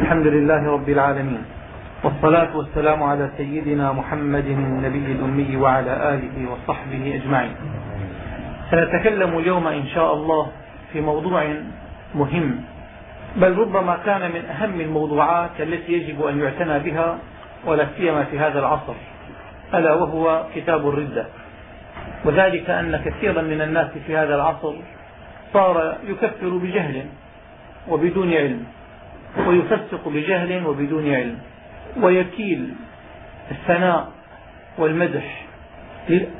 الحمد لله رب العالمين والصلاة والسلام على سيدنا محمد النبي الأمي وعلى آله وصحبه أجمعين. سنتكلم اليوم إن شاء الله في موضوع مهم بل ربما كان من أهم الموضوعات التي يجب أن يعتنى بها ولا سيما في هذا العصر ألا وهو كتاب الردة. وذلك أن كثيرا من الناس في هذا العصر صار يكفر بجهل وبدون علم. ويفسق بجهل وبدون علم. ويكيل الثناء والمدح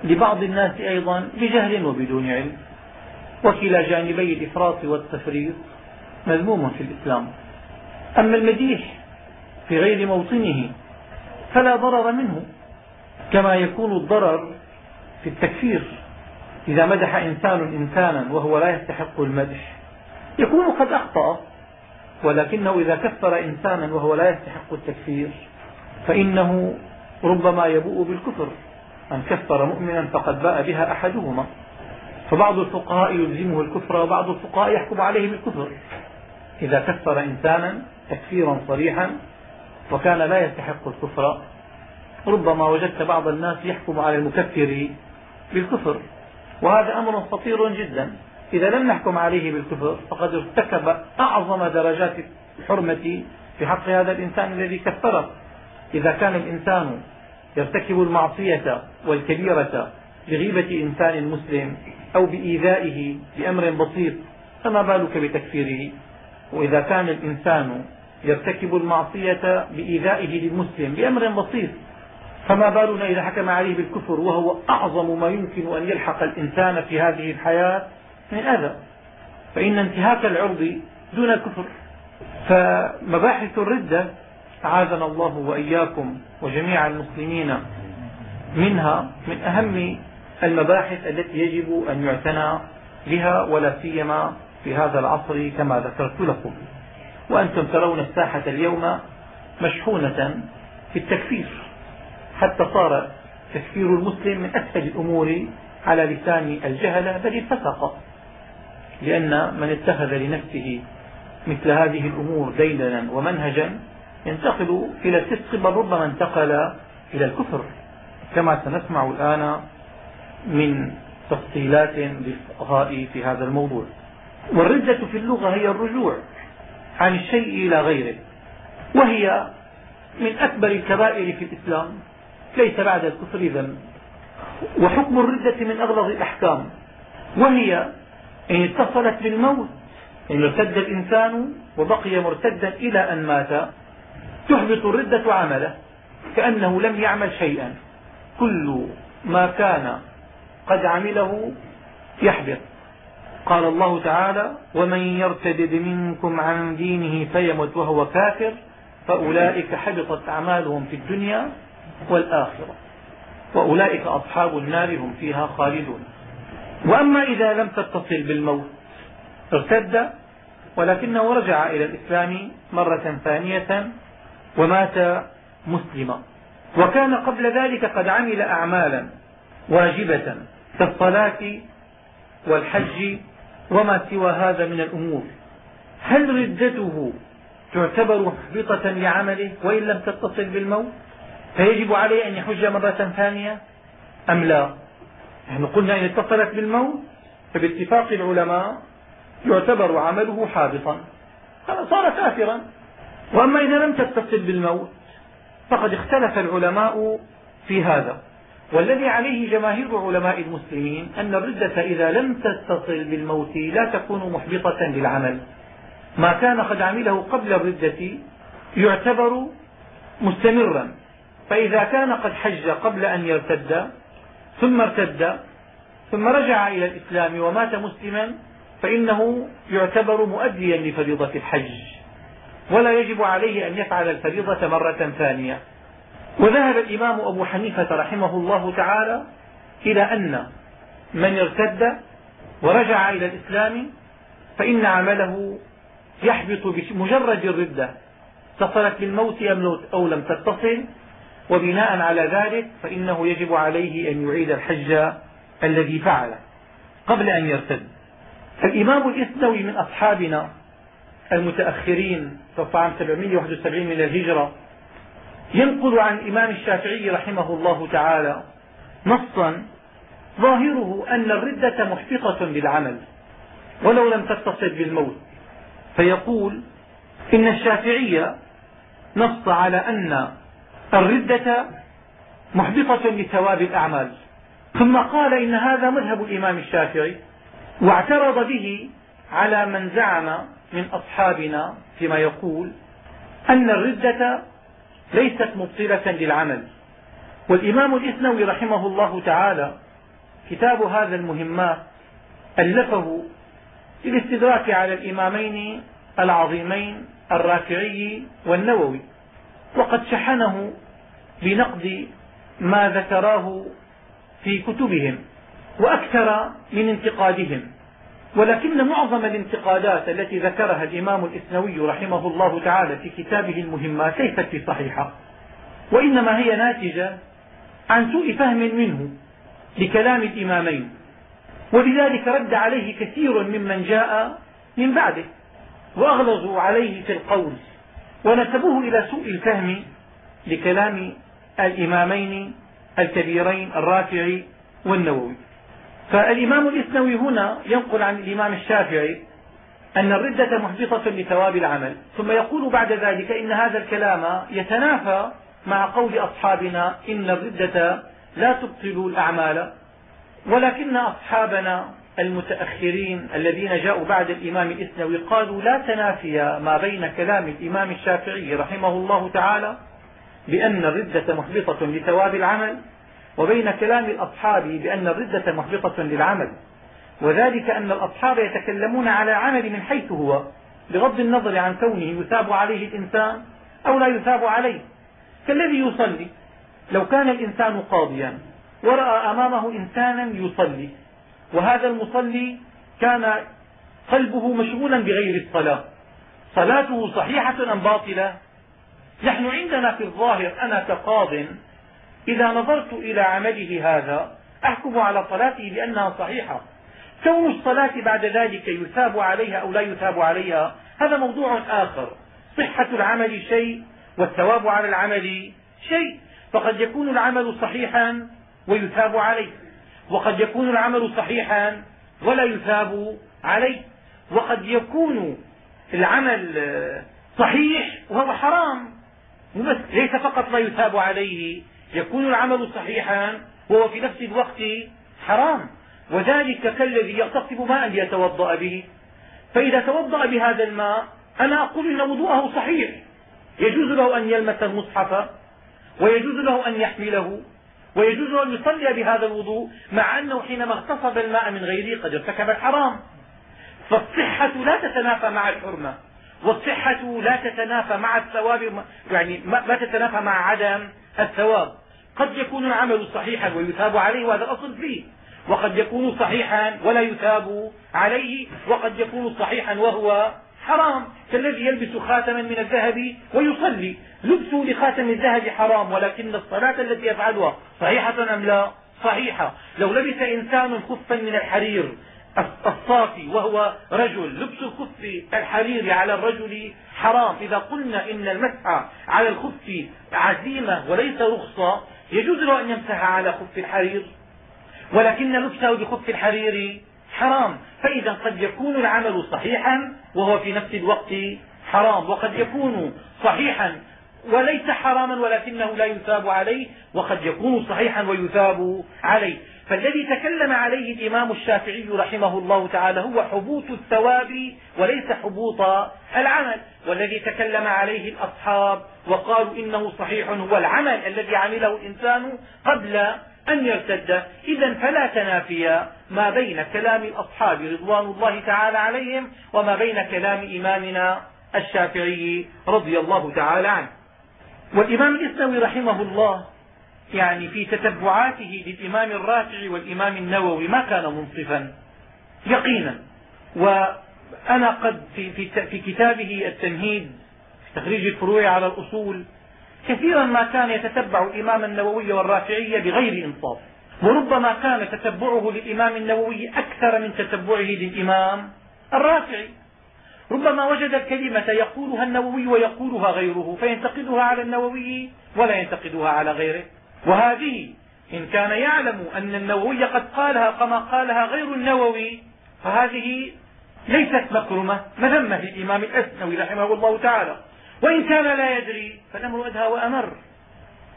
لبعض الناس أيضا بجهل وبدون علم. وكلا جانبي الإفراط والتفريط مذموم في الإسلام. أما المديح في غير موطنه فلا ضرر منه كما يكون الضرر في التكفير. إذا مدح إنسان إنسانا وهو لا يستحق المدح يكون قد أخطأ. ولكنه إذا كفر إنسانا وهو لا يستحق التكفير فإنه ربما يبوء بالكفر. من كفر مؤمنا فقد باء بها أحدهما. فبعض الفقهاء يلزمه الكفر وبعض الفقهاء يحكم عليه بالكفر. إذا كفر إنسانا تكفيرا صريحا وكان لا يستحق الكفر ربما وجدت بعض الناس يحكم على المكفر بالكفر. وهذا أمر خطير جدا. إذا لم نحكم عليه بالكفر فقد ارتكب أعظم درجات الحرمة في حق هذا الإنسان الذي كفره. إذا كان الإنسان يرتكب المعصية والكبيرة بغيبة إنسان مسلم أو بإيذائه بأمر بسيط فما بالك بتكفيره؟ وإذا كان الإنسان يرتكب المعصية بإيذائه للمسلم بأمر بسيط فما بالنا إذا حكم عليه بالكفر؟ وهو أعظم ما يمكن أن يلحق الإنسان في هذه الحياة من أذى فإن انتهاك العرض دون الكفر فمباحث الردة أعاذنا الله وإياكم وجميع المسلمين منها من أهم المباحث التي يجب أن يعتنى بها ولا سيما في هذا العصر كما ذكرت لكم. وأنتم ترون الساحة اليوم مشحونة في التكفير. حتى صار تكفير المسلم من أسهل الأمور على لسان الجهلة بل الفسقة لأن من اتخذ لنفسه مثل هذه الأمور ديدنا ومنهجا ينتقل إلى الفسق بل ربما انتقل إلى الكفر. كما سنسمع الآن من تفصيلات للفقهاء في هذا الموضوع. والردة في اللغة هي الرجوع عن الشيء إلى غيره وهي من أكبر الكبائر في الإسلام. ليس بعد الكفر ذنب وحكم الردة من أغلظ الأحكام وهي إن اتصلت بالموت. إن ارتد الإنسان وبقي مرتدا إلى أن مات تحبط الردة عمله كأنه لم يعمل شيئا. كل ما كان قد عمله يحبط. قال الله تعالى ومن يرتد منكم عن دينه فيمت وهو كافر فأولئك حبطت أعمالهم في الدنيا والآخرة. وأولئك أصحاب النار هم فيها خالدون. وأما إذا لم تتصل بالموت ارتد ولكنه رجع إلى الإسلام مرة ثانية ومات مسلما. وكان قبل ذلك قد عمل أعمالا واجبة كالصلاة والحج وما سوى هذا من الأمور. هل ردته تعتبر محبطة لعمله وإن لم تتصل بالموت؟ فيجب عليه أن يحج مرة ثانية أم لا؟ نحن قلنا إن اتصلت بالموت فباتفاق العلماء يعتبر عمله حابطا صار كافرا. وأما إذا لم تتصل بالموت فقد اختلف العلماء في هذا. والذي عليه جماهير علماء المسلمين أن الردة إذا لم تتصل بالموت لا تكون محبطة للعمل. ما كان قد عمله قبل الردة يعتبر مستمرا. فإذا كان قد حج قبل أن يرتد ثم ارتد ثم رجع إلى الإسلام ومات مسلما فإنه يعتبر مؤديا لفريضة الحج ولا يجب عليه أن يفعل الفريضة مرة ثانية. وذهب الإمام أبو حنيفة رحمه الله تعالى إلى أن من ارتد ورجع إلى الإسلام فإن عمله يحبط بمجرد الردة اتصلت بالموت أم أو لم تتصل. وبناء على ذلك فإنه يجب عليه أن يعيد الحج الذي فعله قبل أن يرتد. الإمام الإسنوي من أصحابنا المتأخرين توفى عام 771 من الهجرة ينقل عن الإمام الشافعي رحمه الله تعالى نصا ظاهره أن الردة محبطة للعمل ولو لم تتصل بالموت. فيقول إن الشافعي نص على أن الردة محبطة لثواب الأعمال. ثم قال إن هذا مذهب الإمام الشافعي واعترض به على من زعم من أصحابنا فيما يقول أن الردة ليست مبطلة للعمل. والإمام الإثنوي رحمه الله تعالى كتاب هذا المهمات ألفه للاستدراك على الإمامين العظيمين الرافعي والنووي. وقد شحنه بنقد ما ذكراه في كتبهم وأكثر من انتقادهم. ولكن معظم الانتقادات التي ذكرها الإمام الإسنوي رحمه الله تعالى في كتابه المهمات ليست في صحيحة وإنما هي ناتجة عن سوء فهم منه لكلام الإمامين. ولذلك رد عليه كثير ممن جاء من بعده وأغلظوا عليه في القول. ونسبوه إلى سوء الفهم لكلام الإمامين الكبيرين الرافعي والنووي. فالإمام الإسنوي هنا ينقل عن الإمام الشافعي أن الردة محبطة لثواب العمل ثم يقول بعد ذلك إن هذا الكلام يتنافى مع قول أصحابنا إن الردة لا تبطل الأعمال ولكن أصحابنا المتأخرين الذين جاءوا بعد الإمام الإسنوي قالوا لا تنافي ما بين كلام الإمام الشافعي رحمه الله تعالى بأن الردة محبطة لثواب العمل وبين كلام الأصحاب بأن الردة محبطة للعمل وذلك أن الأصحاب يتكلمون على العمل من حيث هو بغض النظر عن كونه يثاب عليه الإنسان أو لا يثاب عليه. كالذي يصلي لو كان الإنسان قاضيا ورأى أمامه إنسانا يصلي وهذا المصلي كان قلبه مشغولا بغير الصلاة. صلاته صحيحة أم باطلة؟ نحن عندنا في الظاهر أنا كقاض إذا نظرت إلى عمله هذا أحكم على صلاته بأنها صحيحة. كون الصلاة بعد ذلك يثاب عليها أو لا يثاب عليها هذا موضوع آخر. صحة العمل شيء والثواب على العمل شيء. فقد يكون العمل صحيحا ويثاب عليه. وقد يكون العمل صحيحا ولا يثاب عليه. وقد يكون العمل صحيح وهو حرام. ليس فقط لا يثاب عليه يكون العمل صحيحا وهو في نفس الوقت حرام. وذلك كالذي يغتصب ماء ليتوضأ به. فإذا توضأ بهذا الماء أنا أقول إن وضوءه صحيح. يجوز له أن يلمس المصحف ويجوز له أن يحمله. ويجوز أن يصلي بهذا الوضوء مع أنه حينما اغتصب الماء من غيره قد ارتكب الحرام. فالصحة لا تتنافى مع الحرمة والصحة لا تتنافى مع الثواب يعني ما تتنافى مع عدم الثواب. قد يكون العمل صحيحا ويثاب عليه وهذا الأصل فيه. وقد يكون صحيحا ولا يثاب عليه وقد يكون صحيحا وهو حرام. كالذي يلبس خاتما من الذهب ويصلي. لبسه لخاتم الذهب حرام ولكن الصلاة التي يفعلها صحيحة أم لا؟ صحيحة. لو لبس إنسان خفا من الحرير الصافي وهو رجل لبس الخف الحريري على الرجل حرام. إذا قلنا إن المسح على الخف عزيمة وليس رخصة يجوز له أن يمسح على خف الحرير. ولكن لبسه بخف الحرير حرام. فإذا قد يكون العمل صحيحا وهو في نفس الوقت حرام وقد يكون صحيحا وليس حراما ولكنه لا يثاب عليه وقد يكون صحيحا ويثاب عليه. فالذي تكلم عليه الإمام الشافعي رحمه الله تعالى هو حبوط الثواب وليس حبوط العمل. والذي تكلم عليه الأصحاب وقالوا إنه صحيح هو العمل الذي عمله الإنسان قبل أن يرتد. إذا فلا تنافي ما بين كلام الأصحاب رضوان الله تعالى عليهم وما بين كلام إمامنا الشافعي رضي الله تعالى عنه. والإمام الإسلامي رحمه الله يعني في تتبعاته للإمام الرافعي والإمام النووي ما كان منصفا يقينا. وأنا قد في, في, في كتابه التمهيد في تخريج الفروع على الأصول كثيرا ما كان يتتبع الإمام النووي والرافعي بغير إنصاف. وربما كان تتبعه للإمام النووي أكثر من تتبعه للإمام الرافعي. ربما وجد الكلمة يقولها النووي ويقولها غيره فينتقدها على النووي ولا ينتقدها على غيره. وهذه إن كان يعلم أن النووي قد قالها كما قالها غير النووي فهذه ليست مكرمة مذمة للإمام الأسنوي رحمه الله تعالى. وإن كان لا يدري فالأمر أدهى وأمر.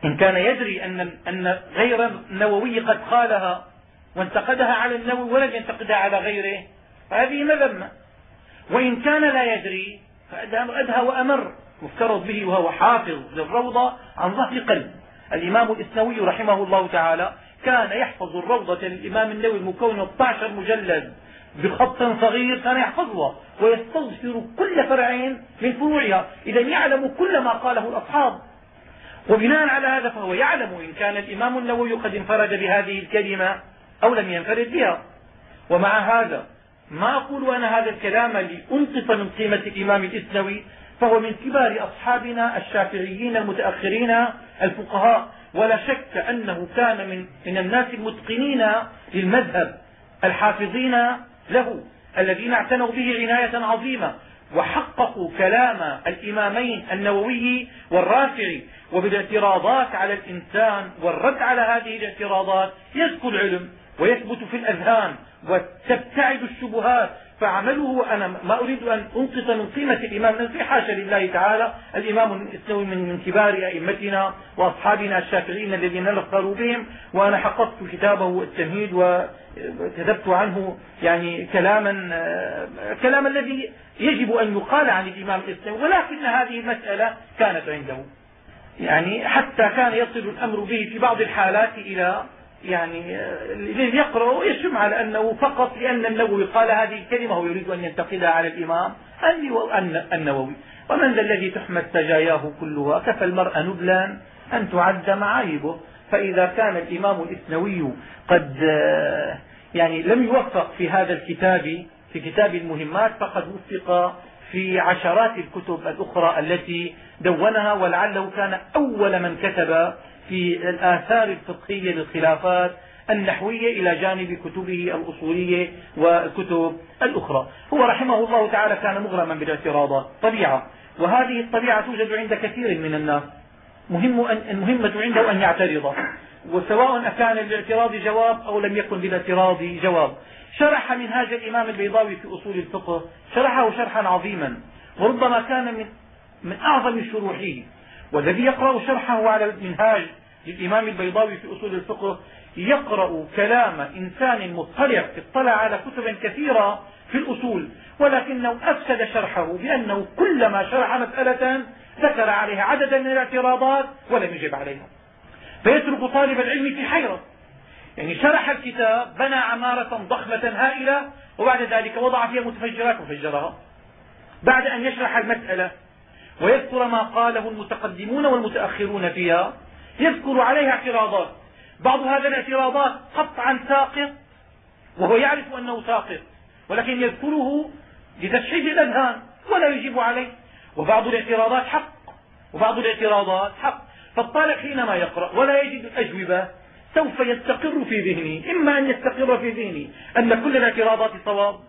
إن كان يدري أن, أن غير النووي قد قالها وانتقدها على النووي ولم ينتقدها على غيره فهذه مذمة. وإن كان لا يدري فأدهى أدهى وأمر مفترض به وهو حافظ للروضة عن ظهر قلب. الإمام الإسنوي رحمه الله تعالى كان يحفظ الروضة للإمام النووي المكون 12 مجلد بخط صغير كان يحفظها ويستظهر كل فرع من فروعها. إذا يعلم كل ما قاله الأصحاب. وبناء على هذا فهو يعلم إن كان الإمام النووي قد انفرد بهذه الكلمة أو لم ينفرد بها. ومع هذا ما أقول أنا هذا الكلام لأنقص من قيمة الإمام الإسنوي فهو من كبار أصحابنا الشافعيين المتأخرين الفقهاء. ولا شك أنه كان من, من الناس المتقنين للمذهب الحافظين له الذين اعتنوا به عناية عظيمة. وحققوا كلام الإمامين النووي والرافعي وبالاعتراضات على الإنسان والرد على هذه الاعتراضات يزكو العلم ويثبت في الأذهان وتبتعد الشبهات فعمله أنا ما أريد أن أنقص من قيمة الإمام النسي حاشا لله تعالى. الإمام النسوي من, كبار أئمتنا وأصحابنا الشافعيين الذين نفخر بهم وأنا حققت كتابه التمهيد وكتبت عنه يعني كلاما كلام الذي يجب أن يقال عن الإمام الاسلامي ولكن هذه المسألة كانت عنده. يعني حتى كان يصل الأمر به في بعض الحالات إلى يعني الذي يقرأ ويشم على أنه فقط لأن النووي قال هذه الكلمة هو يريد أن ينتقدها على الإمام. النووي. ومن ذا الذي تحمد سجاياه كلها؟ كفى المرء نبلا أن تعد معايبه. فإذا كان الإمام الإثنوي قد يعني لم يوفق في هذا الكتاب في كتاب المهمات فقد وفق في عشرات الكتب الأخرى التي دونها ولعله كان أول من كتب في الآثار الفقهية للخلافات النحوية إلى جانب كتبه الأصولية والكتب الأخرى. هو رحمه الله تعالى كان مغرما بالاعتراضات طبيعة. وهذه الطبيعة توجد عند كثير من الناس. مهم أن المهمة عنده أن يعترض. وسواء أكان للاعتراض جواب أو لم يكن للاعتراض جواب. شرح منهاج الإمام البيضاوي في أصول الفقه شرحه شرحا عظيما. وربما كان من, من أعظم شروحه. والذي يقرأ شرحه على المنهاج للإمام البيضاوي في أصول الفقه يقرأ كلام إنسان مطلع اطلع على كتب كثيرة في الأصول ولكنه أفسد شرحه بأنه كلما شرح مسألة ذكر عليها عددا من الاعتراضات ولم يجب عليها. فيترك طالب العلم في حيرة. يعني شرح الكتاب بنى عمارة ضخمة هائلة وبعد ذلك وضع فيها متفجرات وفجرها. بعد أن يشرح المسألة ويذكر ما قاله المتقدمون والمتأخرون فيها. يذكر عليها اعتراضات. بعض هذه الاعتراضات قطعا ساقط وهو يعرف أنه ساقط ولكن يذكره لتشحيذ الأذهان ولا يجيب عليه. وبعض الاعتراضات حق وبعض الاعتراضات حق. فالطالب حينما يقرأ ولا يجد الأجوبة سوف يستقر في ذهني إما أن يستقر في ذهني أن كل الاعتراضات صواب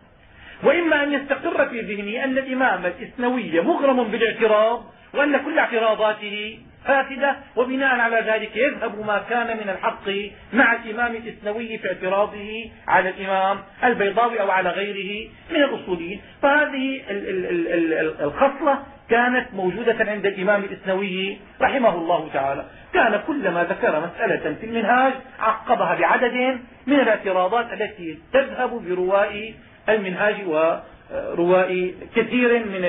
وإما أن يستقر في ذهني أن الإمام الإسنوي مغرم بالاعتراض وأن كل اعتراضاته فاسدة وبناء على ذلك يذهب ما كان من الحق مع الإمام الإسنوي في اعتراضه على الإمام البيضاوي أو على غيره من الأصوليين. فهذه الخصلة كانت موجودة عند الإمام الإسنوي رحمه الله تعالى. كان كلما ذكر مسألة في المنهاج عقبها بعدد من الاعتراضات التي تذهب برواء المنهاج ورواء كثير من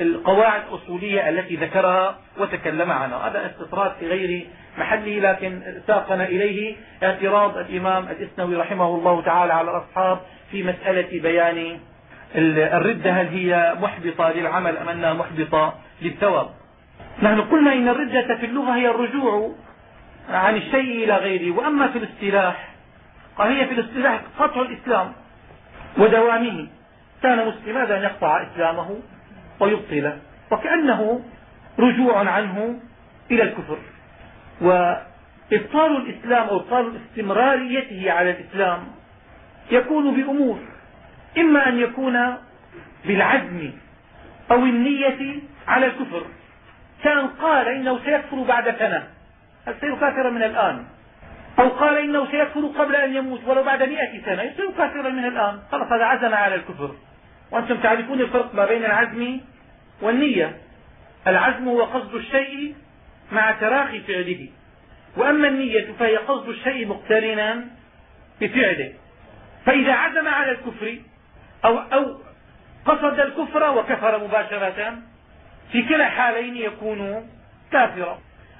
القواعد الأصولية التي ذكرها وتكلم عنها. هذا استطراد في غير محله لكن ساقنا إليه اعتراض الإمام الإسنوي رحمه الله تعالى على الأصحاب في مسألة بيان الردة هل هي محبطة للعمل أم أنها محبطة للثواب. نحن قلنا إن الردة في اللغة هي الرجوع عن الشيء إلى غيره وأما في الاصطلاح فهي في الاصطلاح قطع الإسلام. ودوامه. كان مسلما أن يقطع إسلامه ويبطله. وكأنه رجوع عنه إلى الكفر. وإبطال الإسلام أو إبطال استمراريته على الإسلام يكون بأمور. إما أن يكون بالعزم أو النية على الكفر. كان قال إنه سيكفر بعد سنة. يصير كافرا من الآن؟ أو قال إنه سيكفر قبل أن يموت ولو بعد م سنة يصير كافرا من الآن. خلاص هذا عزم على الكفر. وأنتم تعرفون الفرق ما بين العزم والنية. العزم هو قصد الشيء مع تراخي فعله. وأما النية فهي قصد الشيء مقترنا بفعله. فإذا عزم على الكفر أو, أو قصد الكفر وكفر مباشرة في كلا الحالين يكون كافرا.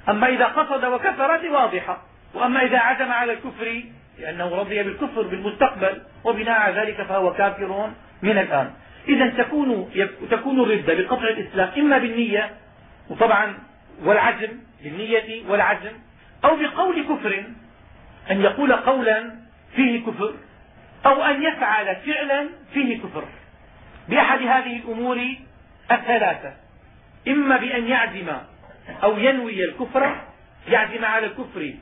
أما إذا قصد وكفر هذه واضحة. وأما إذا عزم على الكفر لأنه رضي بالكفر بالمستقبل وبناء على ذلك فهو كافر من الآن. إذا تكون تكون الردة بقطع الإسلام إما بالنية وطبعا والعزم بالنية والعزم أو بقول كفر أن يقول قولا فيه كفر أو أن يفعل فعلا فيه كفر. بأحد هذه الأمور الثلاثة إما بأن يعزم أو ينوي الكفر يعزم على الكفر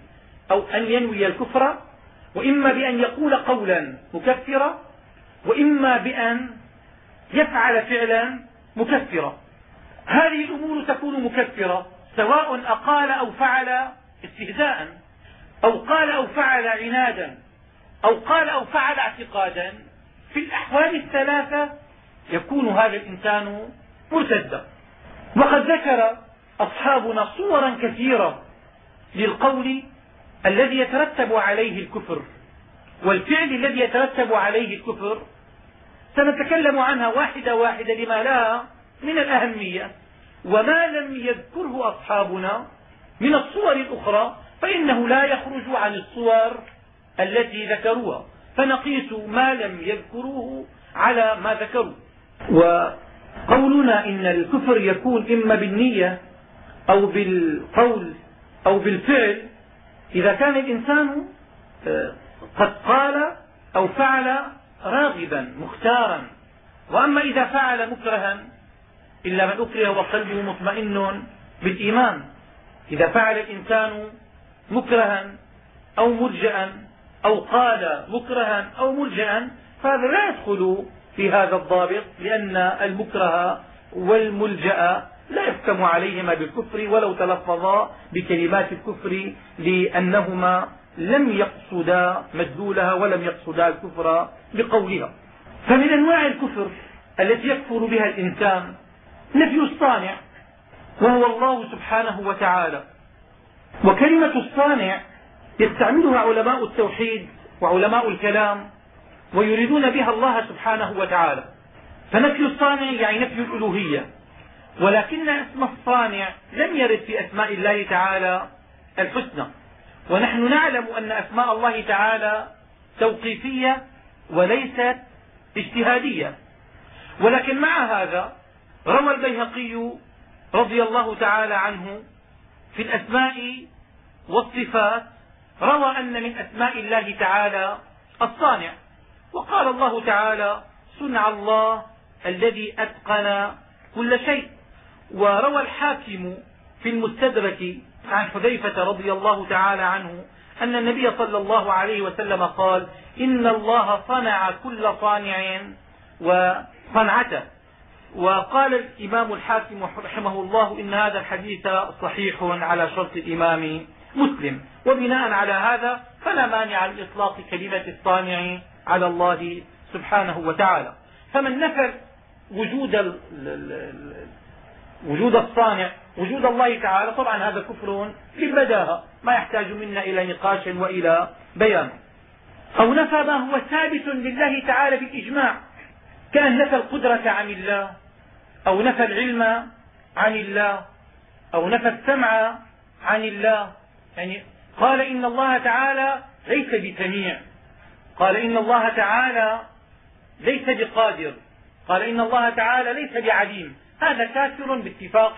أو أن ينوي الكفر وإما بأن يقول قولا مكفرا وإما بأن يفعل فعلا مكفرا هذه الأمور تكون مكفرة سواء أقال أو فعل استهزاء أو قال أو فعل عنادا أو قال أو فعل اعتقادا. في الأحوال الثلاثة يكون هذا الإنسان مرتدا. وقد ذكر أصحابنا صورا كثيرة للقول الذي يترتب عليه الكفر والفعل الذي يترتب عليه الكفر سنتكلم عنها واحدة واحدة لما لها من الأهمية وما لم يذكره أصحابنا من الصور الأخرى فإنه لا يخرج عن الصور التي ذكروها فنقيس ما لم يذكروه على ما ذكروا وقولنا إن الكفر يكون إما بالنية أو بالقول أو بالفعل إذا كان الإنسان آه، قد قال أو فعل راغبا مختارا. وأما إذا فعل مكرها إلا من أكره وقلبه مطمئن بالإيمان. إذا فعل الإنسان مكرها أو مرجئا أو قال مكرها أو مرجئا فهذا لا يدخل في هذا الضابط لأن المكره والملجأ لا يحكم عليهما بالكفر ولو تلفظا بكلمات الكفر لأنهما لم يقصدا مدلولها ولم يقصدا الكفر بقولها. فمن أنواع الكفر التي يكفر بها الإنسان نفي الصانع وهو الله سبحانه وتعالى. وكلمة الصانع يستعملها علماء التوحيد وعلماء الكلام ويريدون بها الله سبحانه وتعالى. فنفي الصانع يعني نفي الألوهية. ولكن اسم الصانع لم يرد في أسماء الله تعالى الحسنى. ونحن نعلم أن أسماء الله تعالى توقيفية وليست اجتهادية. ولكن مع هذا روى البيهقي رضي الله تعالى عنه في الأسماء والصفات روى أن من أسماء الله تعالى الصانع. وقال الله تعالى صنع الله الذي أتقن كل شيء وروى الحاكم في المستدرك عن حذيفة رضي الله تعالى عنه أن النبي صلى الله عليه وسلم قال إن الله صنع كل صانع وصنعته. وقال الإمام الحاكم رحمه الله إن هذا الحديث صحيح على شرط الإمام مسلم. وبناء على هذا فلا مانع من إطلاق كلمة الصانع على الله سبحانه وتعالى. فمن نفى وجود وجود الصانع وجود الله تعالى طبعا هذا كفر بالبداهه ما يحتاج منا إلى نقاش وإلى بيان. أو نفى ما هو ثابت لله تعالى بالإجماع كان نفى القدرة عن الله أو نفى العلم عن الله أو نفى السمع عن الله. يعني قال إن الله تعالى ليس بسميع. قال إن الله تعالى ليس بقادر. قال إن الله تعالى ليس بعليم. هذا كافر باتفاق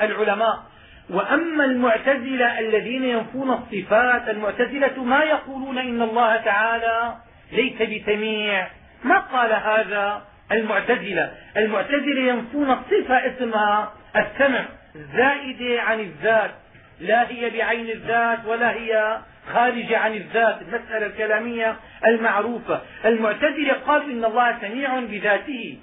العلماء. وأما المعتزلة الذين ينفون الصفات المعتزلة ما يقولون إن الله تعالى ليس بسميع. ما قال هذا المعتزلة؟ المعتزلة ينفون الصفة اسمها السمع زائدة عن الذات. لا هي بعين الذات ولا هي خارجة عن الذات المسألة الكلامية المعروفة. المعتزلة قالوا إن الله سميع بذاته.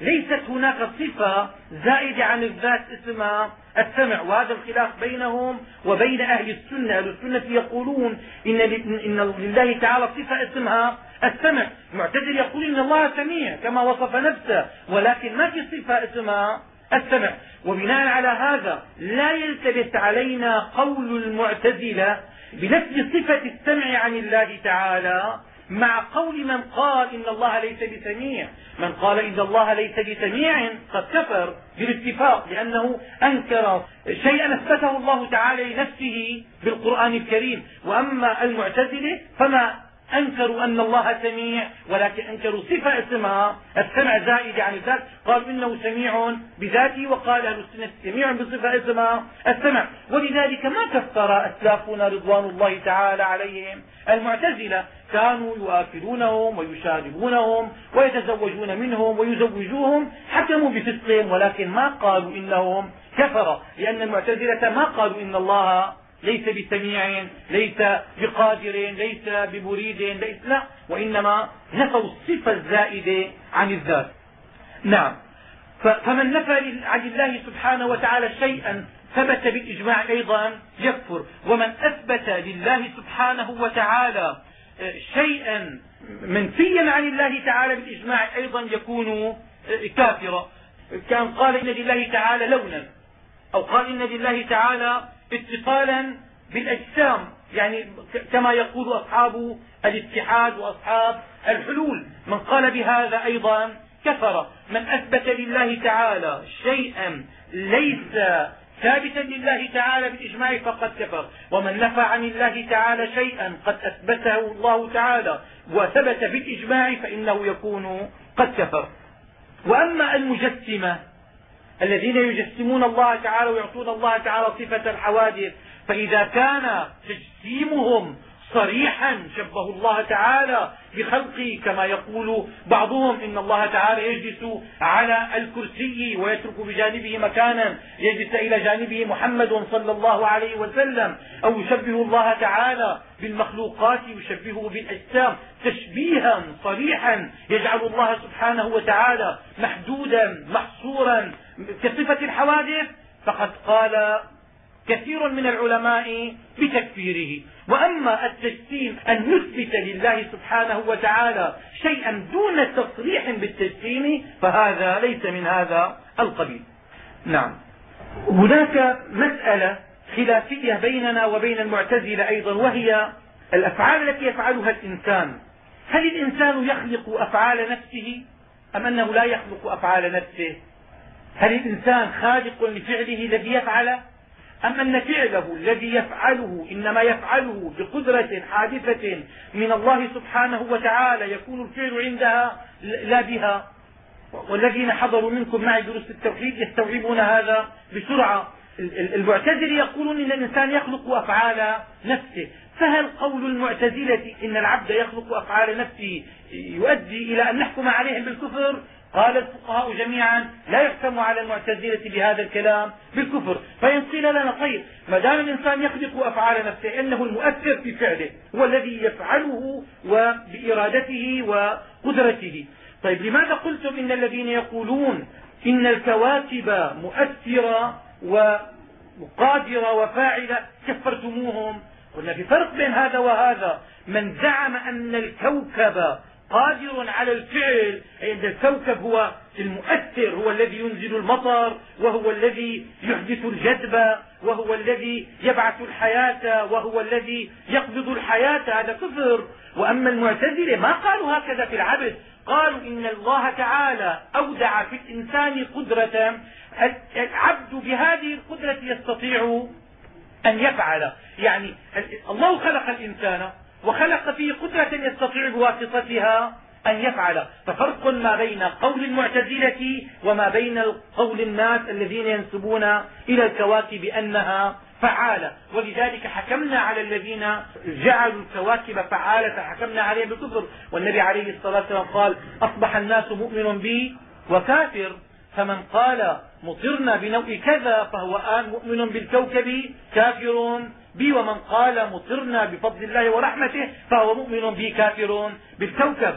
ليست هناك صفة زائدة عن الذات اسمها السمع وهذا الخلاف بينهم وبين أهل السنة. أهل السنة يقولون إن, إن لله تعالى صفة اسمها السمع. المعتزل يقول إن الله سميع كما وصف نفسه ولكن ما في صفة اسمها السمع. وبناء على هذا لا يلتبس علينا قول المعتزلة بنفي صفة السمع عن الله تعالى مع قول من قال إن الله ليس بسميع. من قال إن الله ليس بسميع قد كفر بالاتفاق لأنه أنكر شيئا أثبته الله تعالى لنفسه بالقرآن الكريم. وأما المعتزلة فما أنكروا أن الله سميع ولكن أنكروا صفة اسمها السمع زائد عن الذات قالوا إنه سميع بذاته وقال أهل السنة سميع بصفة اسمها السمع. ولذلك ما كفر أسلافنا رضوان الله تعالى عليهم. المعتزلة كانوا يؤكلونهم ويشاربونهم ويتزوجون منهم ويزوجوهم حكموا بفسقهم ولكن ما قالوا إنهم كفر لأن المعتزلة ما قالوا إن الله ليس بسميع ليس بقادر ليس بمريد ليس لا وإنما نفوا الصفة الزائدة عن الذات. نعم. فمن نفى عن الله سبحانه وتعالى شيئا ثبت بالإجماع أيضا يكفر. ومن أثبت لله سبحانه وتعالى شيئا منفيا عن الله تعالى بالإجماع أيضا يكون كافرا. كان قال إن لله تعالى لونا أو قال إن لله تعالى اتصالا بالاجسام يعني كما يقول أصحاب الاتحاد وأصحاب الحلول. من قال بهذا أيضا كفر. من أثبت لله تعالى شيئا ليس ثابتا لله تعالى بالإجماع فقد كفر. ومن نفى عن الله تعالى شيئا قد أثبته الله تعالى وثبت بالإجماع فإنه يكون قد كفر. وأما المجسمة الذين يجسمون الله تعالى ويعطون الله تعالى صفة الحوادث. فإذا كان تجسيمهم صريحا شبهوا الله تعالى بخلقه كما يقول بعضهم إن الله تعالى يجلس على الكرسي ويترك بجانبه مكانا يجلس إلى جانبه محمد صلى الله عليه وسلم أو يشبه الله تعالى بالمخلوقات يشبهه بالأجسام تشبيها صريحا يجعل الله سبحانه وتعالى محدودا محصورا كصفة الحوادث فقد قال كثير من العلماء بتكفيره. وأما التجسيم أن نثبت لله سبحانه وتعالى شيئا دون تصريح بالتجسيم فهذا ليس من هذا القبيل. نعم. هناك مسألة خلافية بيننا وبين المعتزلة أيضا وهي الأفعال التي يفعلها الإنسان. هل الإنسان يخلق أفعال نفسه أم أنه لا يخلق أفعال نفسه؟ هل الإنسان خالق لفعله الذي يفعله أم أن فعله الذي يفعله إنما يفعله بقدرة حادثة من الله سبحانه وتعالى يكون الفعل عندها لا بها. والذين حضروا منكم معي دروس التوحيد يستوعبون هذا بسرعة. المعتزل يقولون إن الإنسان يخلق أفعال نفسه. فهل قول المعتزلة إن العبد يخلق أفعال نفسه يؤدي إلى أن نحكم عليهم بالكفر؟ قال الفقهاء جميعا لا يحكم على المعتزلة بهذا الكلام بالكفر فإن قيل لنا طيب ما دام الإنسان يخلق أفعال نفسه إنه المؤثر في فعله هو الذي يفعله وبإرادته وقدرته. طيب لماذا قلتم إن الذين يقولون إن الكواكب مؤثرة وقادرة وفاعلة كفرتموهم؟ قلنا في فرق بين هذا وهذا من زعم أن الكوكب قادر على الفعل. عند الكوكب هو المؤثر هو الذي ينزل المطر وهو الذي يحدث الجذب وهو الذي يبعث الحياة وهو الذي يقبض الحياة. هذا كفر. وأما المعتزلة ما قالوا هكذا في العبد قالوا إن الله تعالى أودع في الإنسان قدرة. العبد بهذه القدرة يستطيع أن يفعل. يعني الله خلق الإنسان. وخلق فيه قدرة يستطيع بواسطتها أن يفعل. ففرق ما بين قول المعتزلة وما بين قول الناس الذين ينسبون إلى الكواكب أنها فعالة. ولذلك حكمنا على الذين جعلوا الكواكب فعالة حكمنا عليهم بالكفر والنبي عليه الصلاة والسلام قال أصبح الناس مؤمن بي وكافر فمن قال مطرنا بنوء كذا فهو آن مؤمن بالكوكب كافر بي ومن قال مطرنا بفضل الله ورحمته فهو مؤمن بي كافر بالكوكب.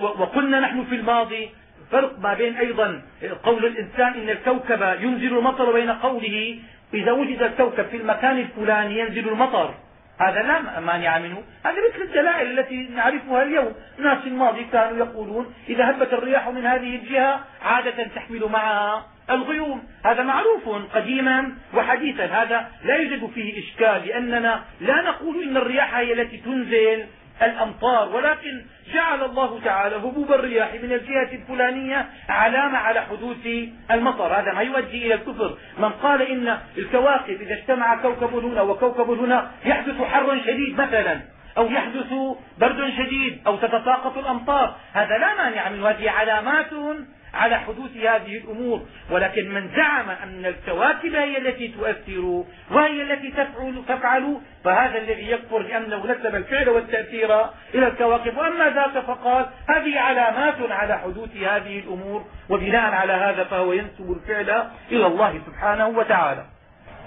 وقلنا نحن في الماضي فرق ما بين أيضا قول الإنسان إن الكوكب ينزل المطر وبين قوله إذا وجد الكوكب في المكان الفلاني ينزل المطر. هذا لا مانع منه. هذا مثل الدلائل التي نعرفها اليوم. ناس الماضي كانوا يقولون إذا هبت الرياح من هذه الجهة عادة تحمل معها الغيوم. هذا معروف قديما وحديثا. هذا لا يوجد فيه إشكال لأننا لا نقول إن الرياح هي التي تنزل الأمطار ولكن جعل الله تعالى هبوب الرياح من الجهة الفلانية علامة على حدوث المطر. هذا ما يؤدي إلى الكفر. من قال إن الكواكب إذا اجتمع كوكب هنا وكوكب هنا يحدث حر شديد مثلا أو يحدث برد شديد أو تتساقط الأمطار. هذا لا مانع منه هذه علامات على حدوث هذه الأمور. ولكن من زعم أن الكواكب هي التي تؤثر وهي التي تفعل, تفعل فهذا الذي يكفر لأنه نسب الفعل والتأثير إلى الكواكب. وأما ذاك فقال هذه علامات على حدوث هذه الأمور. وبناء على هذا فهو ينسب الفعل إلى الله سبحانه وتعالى.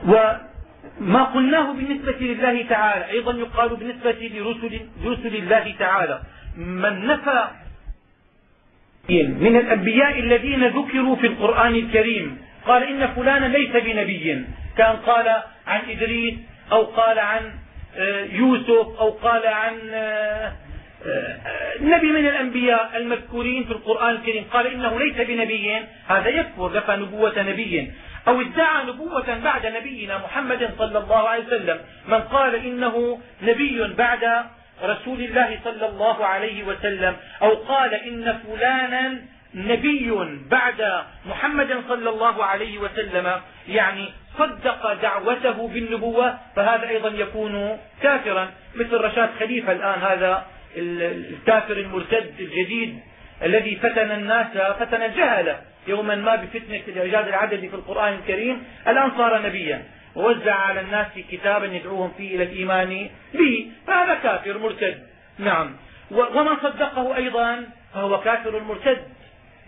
وما قلناه بالنسبة لله تعالى أيضا يقال بالنسبة لرسل, لرسل الله تعالى. من نفى من الأنبياء الذين ذكروا في القرآن الكريم. قال إن فلانا ليس بنبي. كان قال عن إدريس أو قال عن آه، يوسف أو قال عن آه، آه، نبي من الأنبياء المذكورين في القرآن الكريم. قال إنه ليس بنبي. هذا يكفر نفى نبوة نبي. أو ادعى نبوة بعد نبينا محمد صلى الله عليه وسلم. من قال إنه نبي بعد رسول الله صلى الله عليه وسلم أو قال إن فلانا نبي بعد محمد صلى الله عليه وسلم يعني صدق دعوته بالنبوة فهذا أيضا يكون كافرا. مثل رشاد خليفة الآن هذا الكافر المرتد الجديد الذي فتن الناس فتن الجهله يوما ما بفتنة الإعجاز العددي في القرآن الكريم الآن صار نبيا. ووزع على الناس كتابا يدعوهم فيه إلى الإيمان به. فهذا كافر مرتد. نعم. ومن صدقه أيضا فهو كافر مرتد.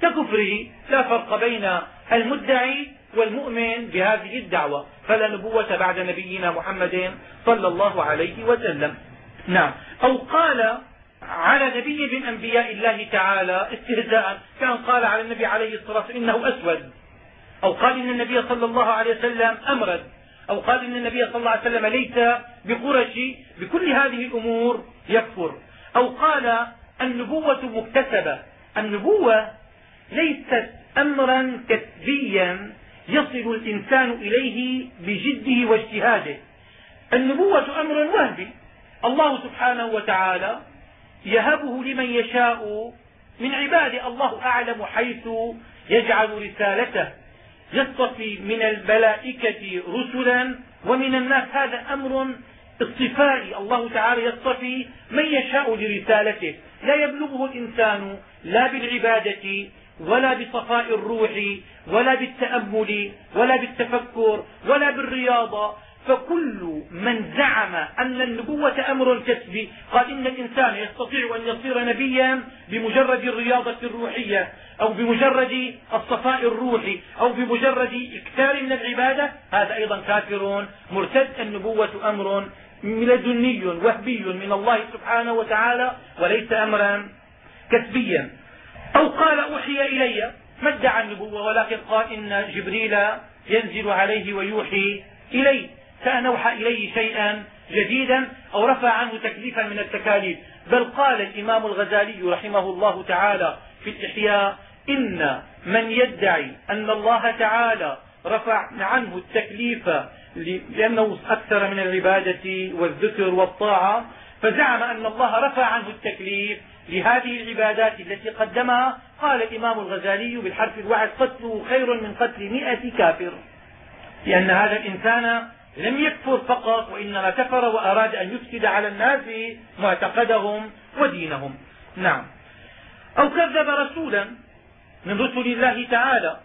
ككفره لا فرق بين المدعي والمؤمن بهذه الدعوة. فلا نبوة بعد نبينا محمد صلى الله عليه وسلم. نعم. أو قال على نبي من أنبياء الله تعالى استهزاء كان قال على النبي عليه الصلاة والسلام إنه أسود. أو قال إن النبي صلى الله عليه وسلم أمرد. أو قال إن النبي صلى الله عليه وسلم ليس بقرشي بكل هذه الأمور يكفر. أو قال النبوة مكتسبة. النبوة ليست أمرا كسبيا يصل الإنسان إليه بجده واجتهاده. النبوة أمر وهبي. الله سبحانه وتعالى يهبه لمن يشاء من عباده الله أعلم حيث يجعل رسالته. يصطفي من الملائكة رسلا ومن الناس هذا أمر اصطفائي الله تعالى يصطفي من يشاء لرسالته. لا يبلغه الإنسان لا بالعبادة ولا بصفاء الروح ولا بالتأمل ولا بالتفكر ولا بالرياضة فكل من زعم أن النبوة أمر كسبي قال إن الإنسان يستطيع أن يصير نبيا بمجرد الرياضة الروحية أو بمجرد الصفاء الروحي أو بمجرد إكثار من العبادة هذا أيضا كافر. مرتد النبوة أمر لدني وهبي من الله سبحانه وتعالى وليس أمرا كسبيا. أو قال أوحي إلي ما ادعى النبوة ولكن قال إن جبريل ينزل عليه ويوحي إليه. كان أوحى إليه شيئا جديدا أو رفع عنه تكليفا من التكاليف. بل قال الإمام الغزالي رحمه الله تعالى في الإحياء إن من يدعي أن الله تعالى رفع عنه التكليف لأنه أكثر من العبادة والذكر والطاعة فزعم أن الله رفع عنه التكليف لهذه العبادات التي قدمها. قال الإمام الغزالي بالحرف الواحد قتله خير من قتل م كافر. لأن هذا الإنسان لم يكفر فقط وإنما كفر وأراد أن يفسد على الناس معتقدهم ودينهم. نعم. أو كذب رسولا من رسل الله تعالى.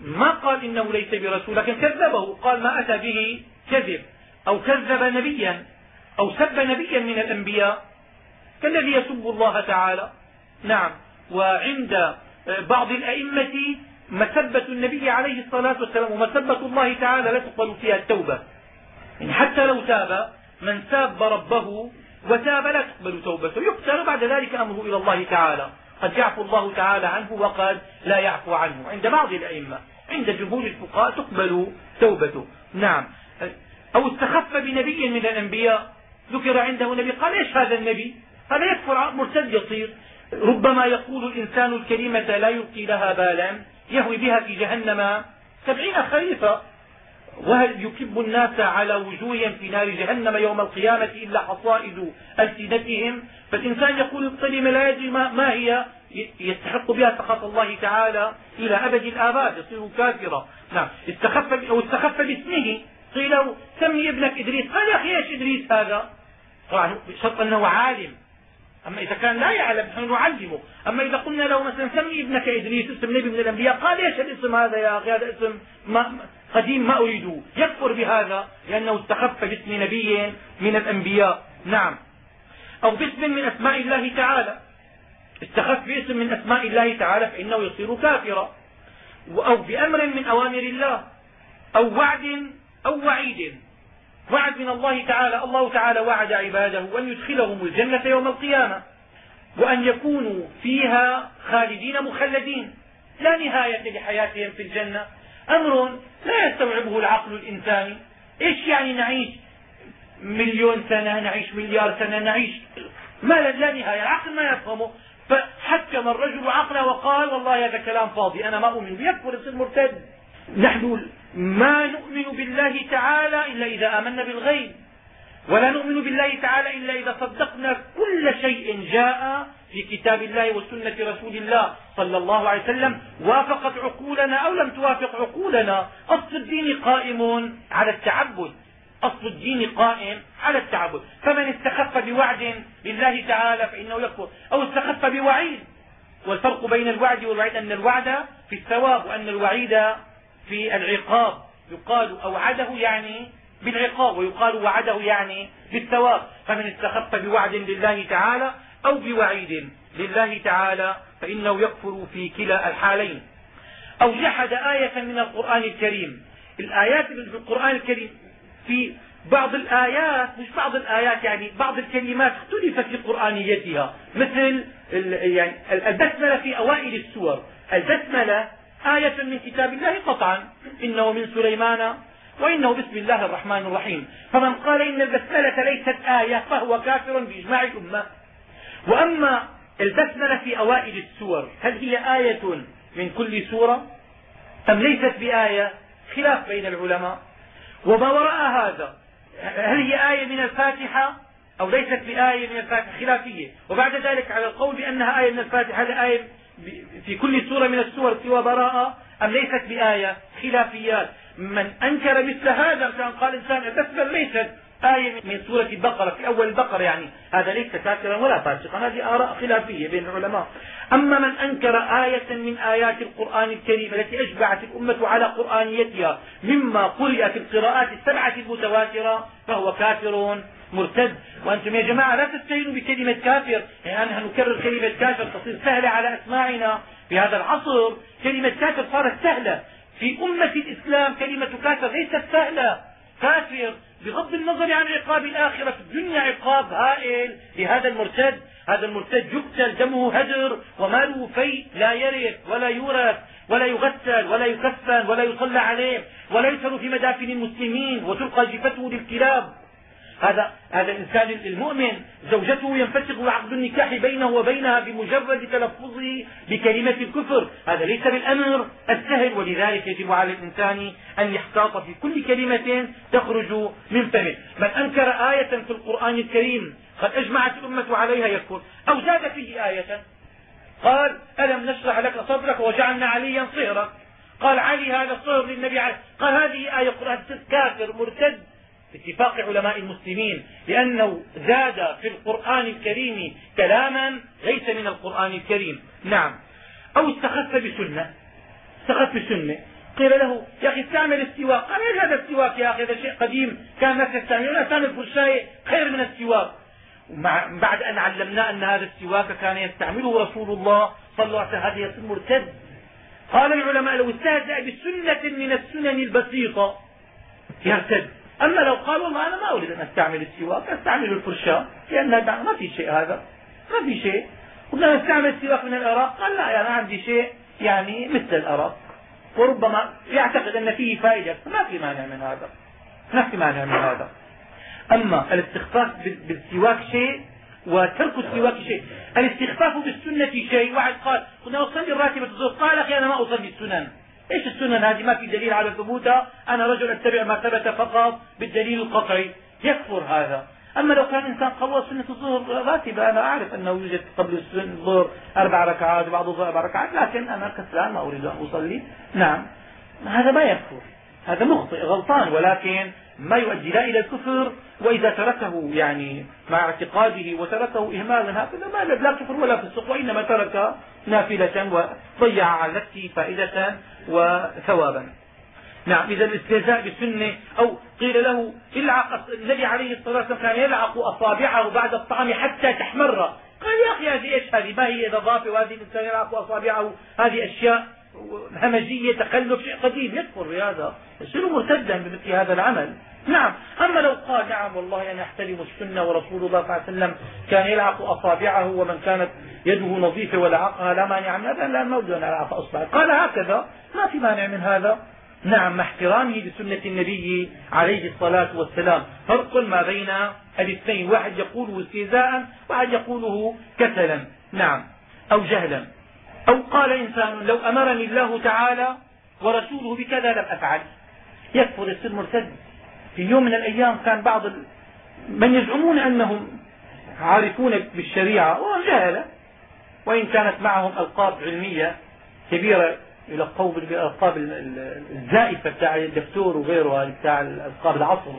ما قال إنه ليس برسول لكن كذبه. قال ما أتى به كذب. أو كذب نبيا. أو سب نبيا من الأنبياء. كالذي يسب الله تعالى. نعم. وعند بعض الأئمة مسبة النبي عليه الصلاة والسلام ومسبة الله تعالى لا تقبل فيها التوبة. يعني حتى لو تاب من ساب ربه وتاب لا تقبل توبته. يقتل بعد ذلك أمره إلى الله تعالى. قد يعفو الله تعالى عنه وقد لا يعفو عنه. عند بعض الأئمة عند جمهور الفقهاء تقبل توبته. نعم. أو استخف بنبي من الأنبياء. ذكر عنده نبي قال إيش هذا النبي؟ هذا يكفر مرتد يصير. ربما يقول الإنسان الكلمة لا يلقي لها بالا. يهوي بها في جهنم. سبعين خريفا وهل يكب الناس على وجوههم في نار جهنم يوم القيامة إلا حصائد ألسنتهم؟ فالإنسان يقول الكلمة لا يدري ما, هي. يستحق بها سخط الله تعالى إلى أبد الآباد يصير كافرا. نعم. استخف أو استخف باسمه. قيل له سمي ابنك إدريس. قال يا أخي إيش إدريس هذا؟ طبعا شرط أنه عالم. أما إذا كان لا يعلم نحن نعلمه. أما إذا قلنا له مثلا سمي ابنك إدريس اسم نبي من الأنبياء قال إيش الاسم هذا يا أخي؟ هذا اسم ما قديم ما أريده يكفر بهذا لأنه استخف باسم نبي من الأنبياء. نعم. أو باسم من أسماء الله تعالى. استخف باسم من أسماء الله تعالى فإنه يصير كافرا. أو بأمر من أوامر الله. أو وعد أو وعيد. وعد من الله تعالى الله تعالى وعد عباده أن يدخلهم الجنة يوم القيامة وأن يكونوا فيها خالدين مخلدين. لا نهاية لحياتهم في الجنة. أمر لا يستوعبه العقل الإنساني إيش يعني نعيش مليون سنة نعيش مليار سنة نعيش ما لا نهاية. العقل ما يفهمه. فحكم الرجل عقله وقال والله هذا كلام فاضي أنا ما أؤمن بيكفر يصير مرتد نحن ما نؤمن بالله تعالى إلا إذا آمنا بالغيب. ولا نؤمن بالله تعالى إلا إذا صدقنا كل شيء جاء في كتاب الله وسنة رسول الله صلى الله عليه وسلم. وافقت عقولنا أو لم توافق عقولنا. أصل الدين قائم على التعبد. أصل الدين قائم على التعبد. فمن استخف بوعد لله تعالى فإنه يكفر. أو استخف بوعيد. والفرق بين الوعد والوعيد أن الوعد في الثواب وأن الوعيد في العقاب. يقال أوعده يعني بالعقاب ويقال وعده يعني بالثواب. فمن استخف بوعد لله تعالى أو بوعيد لله تعالى فإنه يكفر في كلا الحالين. أو جحد آية من القرآن الكريم. الآيات في القرآن الكريم في بعض الآيات مش بعض الآيات يعني بعض الكلمات اختلفت في قرآنيتها. مثل يعني البسملة في أوائل السور. البسملة آية من كتاب الله قطعا. إنه من سليمان وإنه بسم الله الرحمن الرحيم. فمن قال إن البسملة ليست آية فهو كافر بإجماع الأمة. وأما البسملة في أوائل السور هل هي آية من كل سورة؟ أم ليست بآية؟ خلاف بين العلماء. وما وراء هذا؟ هل هي آية من الفاتحة أو ليست بآية من الفاتحة؟ خلافية. وبعد ذلك على القول بأنها آية من الفاتحة هل آية في كل سورة من السور سوى براءة أم ليست بآية؟ خلافيات. من أنكر مثل هذا كان قال إنسان تسبب ليست. آية من سورة البقرة في أول البقرة يعني. هذا ليس كافرا ولا فاسقا هذه آراء خلافية بين العلماء. أما من أنكر آية من آيات القرآن الكريم التي أشبعت الأمة على قرآنيتها مما قرئ في القراءات السبعة المتواترة فهو كافر مرتد. وأنتم يا جماعة لا تستهينوا بكلمة كافر يعني نحن نكرر كلمة كافر تصير سهلة على أسماعنا. في هذا العصر كلمة كافر صارت سهلة. في أمة الإسلام كلمة كافر ليست سهلة. كافر بغض النظر عن عقاب الآخرة. في الدنيا عقاب هائل. لهذا المرتد هذا المرتد يقتل دمه هدر وماله في لا يرث ولا يورث ولا يغسل ولا يكفن ولا يصلى عليه ولا يسر في مدافن المسلمين وتلقى جثته للكلاب. هذا هذا الانسان المؤمن زوجته ينفسخ عقد النكاح بينه وبينها بمجرد تلفظه بكلمة الكفر. هذا ليس بالأمر السهل ولذلك يجب على الإنسان أن يحتاط في كل كلمة تخرج من فمه. من أنكر آية في القرآن الكريم قد أجمعت الأمة عليها يكفر أو زاد فيه آية قال ألم نشرح لك صدرك وجعلنا عليا صهرا؟ قال علي هذا الصهر للنبي عليه. قال هذه آية قرآن كافر مرتد. باتفاق علماء المسلمين لأنه زاد في القرآن الكريم كلاما ليس من القرآن الكريم. نعم. أو استخف بسنة. استخف بسنة. قيل له يا أخي استعمل السواك. قال إيش هذا السواك يا أخي؟ هذا شيء قديم. كان الناس يستعملون استعمل فرشاية خير من السواك. بعد أن علمنا أن هذا السواك كان يستعمله رسول الله صلى الله عليه وسلم هذا مرتد. قال العلماء لو استهزأ بسنة من السنن البسيطة يرتد. أما لو قال والله أنا ما أريد أن أستعمل السواك أستعمل الفرشاة لأن ما في شيء هذا ما في شيء. قلنا نستعمل السواك من الأراق قال لا يعني عندي شيء يعني مثل الأراق وربما يعتقد أن فيه فائدة ما في مانع من هذا. ما في مانع من هذا. أما الاستخفاف بالسواك شيء وترك السواك شيء. الاستخفاف بالسنة شيء. واحد قال كنا أصلي الراتبة الظهر قال أخي أنا ما أصلي السنن. إيش السنن هذه ما في دليل على ثبوتها. أنا رجل أتبع ما ثبت فقط بالدليل القطعي. يكفر هذا. أما لو كان إنسان قوى سنة الظهر راتبة. أنا أعرف أنه يوجد قبل الظهر أربع ركعات وبعد الظهر أربع ركعات لكن أنا كسلان ما أريد أن أصلي. نعم. هذا ما يكفر. هذا مخطئ غلطان. ولكن ما يؤدي لا إلى الكفر وإذا تركه يعني مع اعتقاده وتركه إهمالا هكذا ما لا كفر ولا فسق وإنما ترك نافلة وضيع على نفسه فائدة وثوابا. نعم إذا الاستهزاء بالسنة أو قيل له العق النبي عليه الصلاة والسلام كان يلعق أصابعه بعد الطعام حتى تحمر. قال يا أخي هذه إيش؟ هذه ما هي نظافة وهذه الإنسان يلعق أصابعه هذه أشياء همجية تخلف شيء قديم يكفر بهذا. يصير مرتدا بمثل هذا العمل. نعم. أما لو قال نعم والله أنا أحترم السنة ورسول الله صلى الله عليه وسلم كان يلعق أصابعه ومن كانت يده نظيفة ولعقها لا مانع من هذا لا موجود أن ألعق أصبعه. قال هكذا. ما في مانع من هذا. نعم مع احترامه لسنة النبي عليه الصلاة والسلام. فرق ما بين الإثنين. واحد يقوله استهزاء واحد يقوله كسلا. نعم أو جهلا. أو قال إنسان لو أمرني الله تعالى ورسوله بكذا لم أفعل. يكفر يصير مرتد. في يوم من الأيام كان بعض من يزعمون أنهم عارفون بالشريعة وهم جهلة وإن كانت معهم ألقاب علمية كبيرة يلقوا بالالقاب الزائفة بتاع الدكتور وغيره بتاع ألقاب العصر.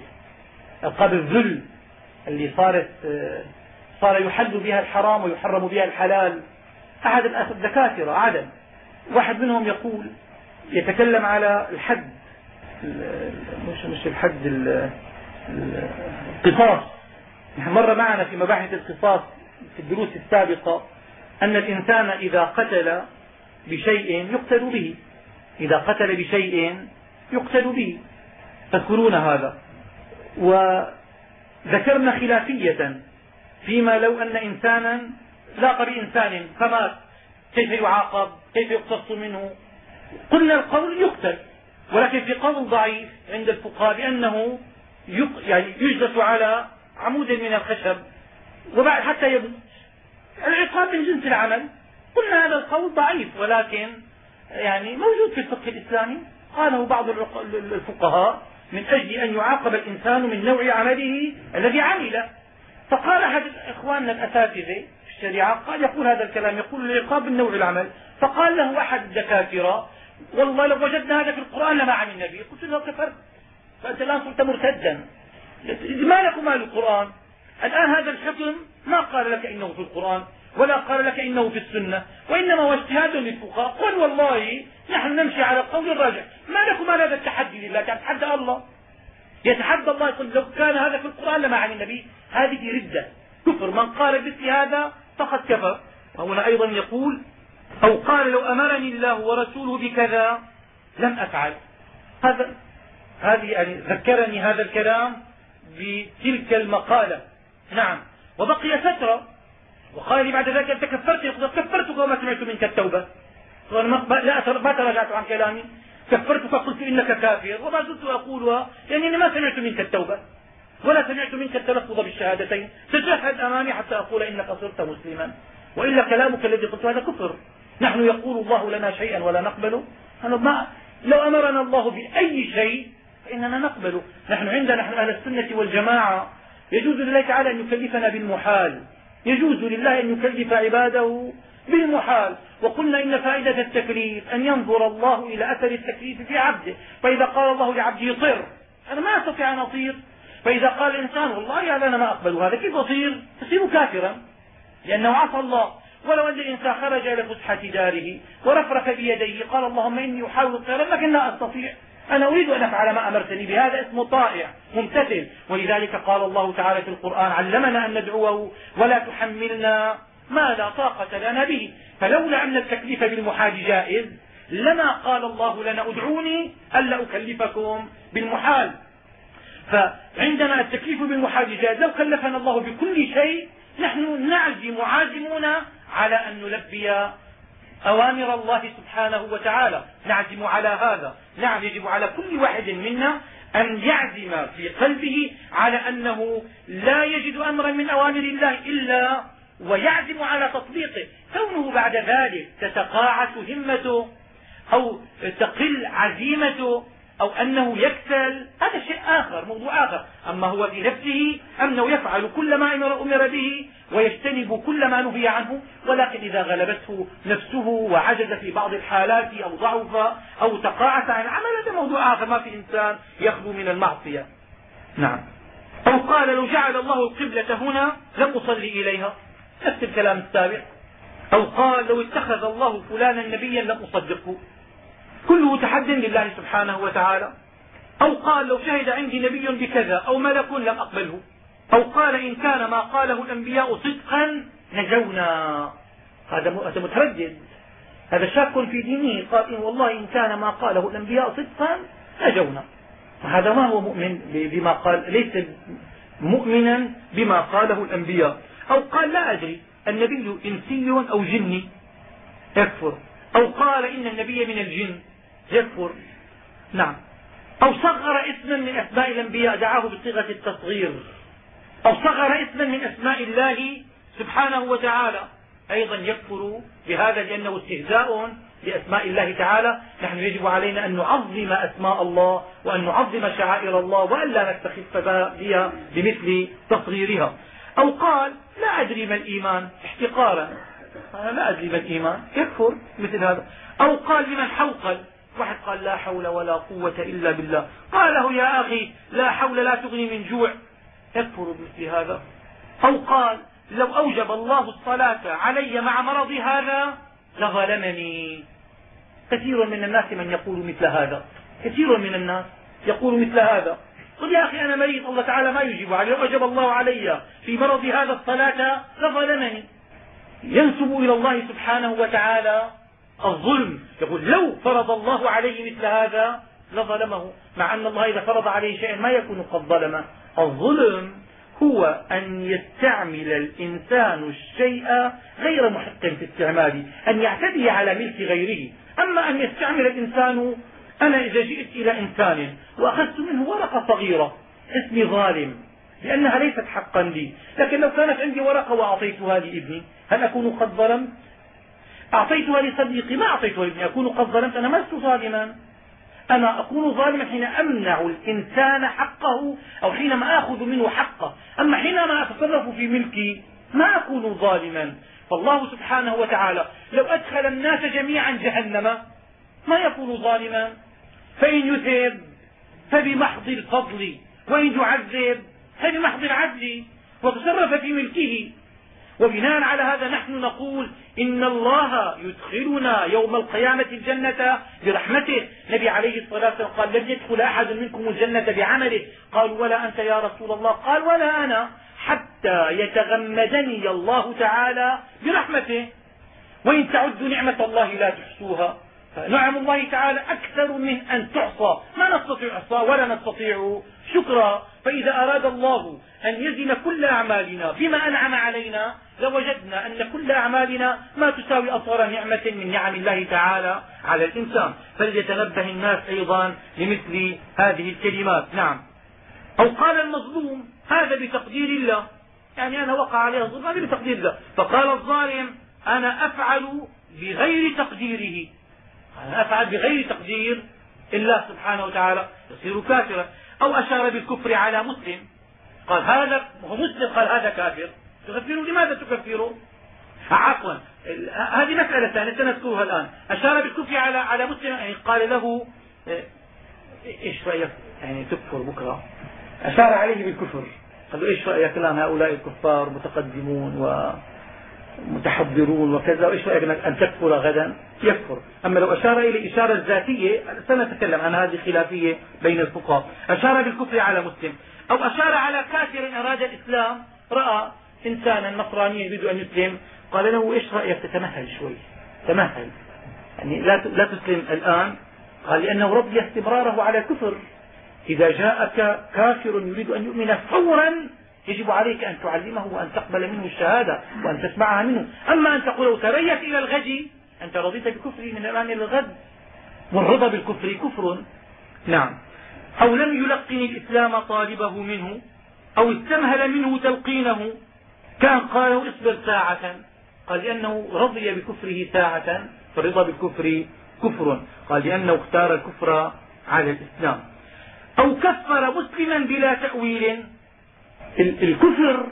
ألقاب الذل اللي صارت صار يحل بها الحرام ويحرم بها الحلال. أحد الدكاتره عدم. واحد منهم يقول يتكلم على الحد. مش مش الحد القصاص. مر معنا في مباحث القصاص في الدروس السابقة أن الإنسان إذا قتل بشيء يقتل به. إذا قتل بشيء يقتل به. تذكرون هذا. وذكرنا خلافية فيما لو أن إنسانا لاقى بإنسان فمات. كيف يعاقب؟ كيف يقتص منه؟ قلنا القول يقتل. ولكن في قول ضعيف عند الفقهاء بأنه يعني يجلس على عمود من الخشب وبعد حتى يموت. العقاب من جنس العمل. قلنا هذا القول ضعيف ولكن يعني موجود في الفقه الإسلامي. قاله بعض الفقهاء من أجل أن يعاقب الإنسان من نوع عمله الذي عمل. فقال أحد إخواننا الأساتذة في الشريعة قال يقول هذا الكلام يقول العقاب من نوع العمل. فقال له أحد الدكاترة والله لو وجدنا هذا في القرآن لما عن النبي قلت له كفرت فأنت الآن صرت مرتدا. ما لكم مال القرآن؟ الآن هذا الحكم ما قال لك إنه في القرآن ولا قال لك إنه في السنة وإنما هو اجتهاد للفقهاء. قل والله نحن نمشي على القول الراجح. ما لكم هذا التحدي لله؟ يتحدى الله. يتحدى الله يقول لو كان هذا في القرآن لما عن النبي هذه ردة. كفر. من قال مثل هذا فقد كفر. وهنا أيضا يقول أو قال لو أمرني الله ورسوله بكذا لم أفعل. هذا هذه يعني ذكرني هذا الكلام بتلك المقالة. نعم. وبقي فترة وقال لي بعد ذلك انت كفرت يقول كفرتك وما سمعت منك التوبة. ما تراجعت عن كلامي. كفرتك قلت إنك كافر وما زلت أقولها لانني ما سمعت منك التوبة. ولا سمعت منك التلفظ بالشهادتين. تجهد أمامي حتى أقول إنك صرت مسلما. وإلا كلامك الذي قلته هذا كفر. نحن يقول الله لنا شيئا ولا نقبله. ما لو أمرنا الله بأي شيء فإننا نقبله. نحن عندنا نحن أهل السنة والجماعة. يجوز لله تعالى أن يكلفنا بالمحال. يجوز لله أن يكلف عباده بالمحال. وقلنا إن فائدة التكليف أن ينظر الله إلى أثر التكليف في عبده. فإذا قال الله لعبده طر. أنا ما أستطيع أن أطير. فإذا قال الإنسان والله هذا أنا ما أقبل. هذا كيف أطير؟ تصير كافرا. لأنه عصى الله. ولو أن الإنسان خرج إلى فسحة داره ورفرف بيديه قال اللهم إني أحاول الطيران لكن لا أستطيع. أنا أريد أن أفعل ما أمرتني بهذا اسم طائع ممتثل. ولذلك قال الله تعالى في القرآن علمنا أن ندعوه ولا تحملنا ما لا طاقة لنا به. فلولا أن التكليف بالمحال جائز لما قال الله لنا ادعوني ألا أكلفكم بالمحال. فعندنا التكليف بالمحال جائز لو كلفنا الله بكل شيء نحن نعزم عازمون على أن نلبي أوامر الله سبحانه وتعالى. نعزم على هذا. نعم يجب على كل واحد منا أن يعزم في قلبه على أنه لا يجد أمرا من أوامر الله إلا ويعزم على تطبيقه. كونه بعد ذلك تتقاعس همته أو تقل عزيمته أو أنه يكسل هذا شيء آخر موضوع آخر. أما هو في نفسه أنه يفعل كل ما أمر به ويجتنب كل ما نهي عنه ولكن إذا غلبته نفسه وعجز في بعض الحالات أو ضعف أو تقاعس عن العمل هذا موضوع آخر. ما في إنسان يخلو من المعصية. نعم. أو قال لو جعل الله القبلة هنا لم أصلي إليها. نفس الكلام السابق. أو قال لو اتخذ الله فلانا نبيا لم أصدقه كله تحد لله سبحانه وتعالى. أو قال لو شهد عندي نبي بكذا أو ملك لم أقبله. أو قال إن كان ما قاله الأنبياء صدقا نجونا. هذا متردد. هذا شاك في دينه. قال إن والله إن كان ما قاله الأنبياء صدقا نجونا. هذا ما هو مؤمن بما قال ليس مؤمنا بما قاله الأنبياء. أو قال لا أدري النبي إنسي أو جني. يكفر أو قال إن النبي من الجن. يكفر. نعم. أو صغر اسما من أسماء الأنبياء دعاه بصيغة التصغير. أو صغر اسما من أسماء الله سبحانه وتعالى. أيضا يكفر بهذا لأنه استهزاء بأسماء الله تعالى. نحن يجب علينا أن نعظم أسماء الله وأن نعظم شعائر الله وألا نستخف بها بمثل تصغيرها. أو قال لا أدري ما الإيمان. احتقارا. أنا لا أدري ما الإيمان. يكفر مثل هذا. أو قال لمن حوقل. واحد قال لا حول ولا قوة إلا بالله. قال له يا أخي لا حول لا تغني من جوع. يكفر بمثل هذا. أو قال لو أوجب الله الصلاة علي مع مرضي هذا لظلمني. كثير من الناس من يقول مثل هذا. كثير من الناس يقول مثل هذا. قل يا أخي أنا مريض الله تعالى ما يجيب علي. لو أوجب الله علي في مرضي هذا الصلاة لظلمني. ينسب إلى الله سبحانه وتعالى. الظلم. يقول لو فرض الله عليه مثل هذا لظلمه مع أن الله إذا فرض عليه شيئا ما يكون قد ظلمه. الظلم هو أن يستعمل الإنسان الشيء غير محق في استعماله أن يعتدي على ملك غيره. أما أن يستعمل الإنسان أنا إذا جئت إلى إنسان وأخذت منه ورقة صغيرة اسمي ظالم لأنها ليست حقا لي. لكن لو كانت عندي ورقة وأعطيتها لابني هل أكون قد ظلمت؟ أعطيتها لصديقي ما أعطيتها لابني أكون قد ظلمت أنا لست ظالما. أنا أكون ظالما حين أمنع الإنسان حقه أو حينما آخذ منه حقه. أما حينما أتصرف في ملكي ما أكون ظالما. فالله سبحانه وتعالى لو أدخل الناس جميعا جهنم ما يكون ظالما. فإن يثب فبمحض الفضل. وإن يعذب فبمحض العدل. وتصرف في ملكه وبناء على هذا نحن نقول إن الله يدخلنا يوم القيامة الجنة برحمته. النبي عليه الصلاة والسلام قال لن يدخل أحد منكم الجنة بعمله. قالوا ولا أنت يا رسول الله. قال ولا أنا. حتى يتغمدني الله تعالى برحمته. وإن تعدوا نعمة الله لا تحصوها. فنعم الله تعالى أكثر من أن تعصى. ما نستطيع عصى ولا نستطيع شكرا. فإذا أراد الله أن يزن كل أعمالنا بما أنعم علينا لوجدنا أن كل أعمالنا ما تساوي أصغر نعمة من نعم الله تعالى على الإنسان. فليتنبه الناس أيضا لمثل هذه الكلمات. نعم. أو قال المظلوم هذا بتقدير الله. يعني أنا وقع عليه الظلم هذا بتقدير الله. فقال الظالم أنا أفعل بغير تقديره. أنا أفعل بغير تقدير الله سبحانه وتعالى. يصير كافرا. أو أشار بالكفر على مسلم. قال هذا هو مسلم قال هذا كافر. تكفره لماذا تكفره عفوا هذه مسألة ثانية سنذكرها الآن. أشار بالكفر على على مسلم يعني قال له إيه، إيش رأيك؟ يعني تكفر بكرة. أشار عليه بالكفر. قال له إيش رأيك الآن؟ هؤلاء الكفار متقدمون ومتحضرون وكذا وإيش رأيك أن تكفر غدا؟ يكفر. أما لو أشار إلى إشارة ذاتية سنتكلم عن هذه خلافية بين الفقهاء. أشار بالكفر على مسلم. أو أشار على كافر أراد الإسلام. رأى إنسانا نصرانيا يريد أن يسلم. قال له إيش رأيك؟ تتمهل شوي. تمهل. يعني لا لا تسلم الآن. قال لأنه رضي استمراره على كفر. إذا جاءك كافر يريد أن يؤمن فورا يجب عليك أن تعلمه وأن تقبل منه الشهادة وأن تسمعها منه. أما أن تقول تريث إلى الغد أنت رضيت بكفره من الآن إلى الغد. والرضا بالكفر كفر. نعم. أو لم يلقن الإسلام طالبه منه أو استمهل منه تلقينه. كان قال اصبر ساعة. قال لأنه رضي بكفره ساعة فالرضا بالكفر كفر. قال لأنه اختار الكفر على الإسلام. أو كفر مسلما بلا تأويل. الكفر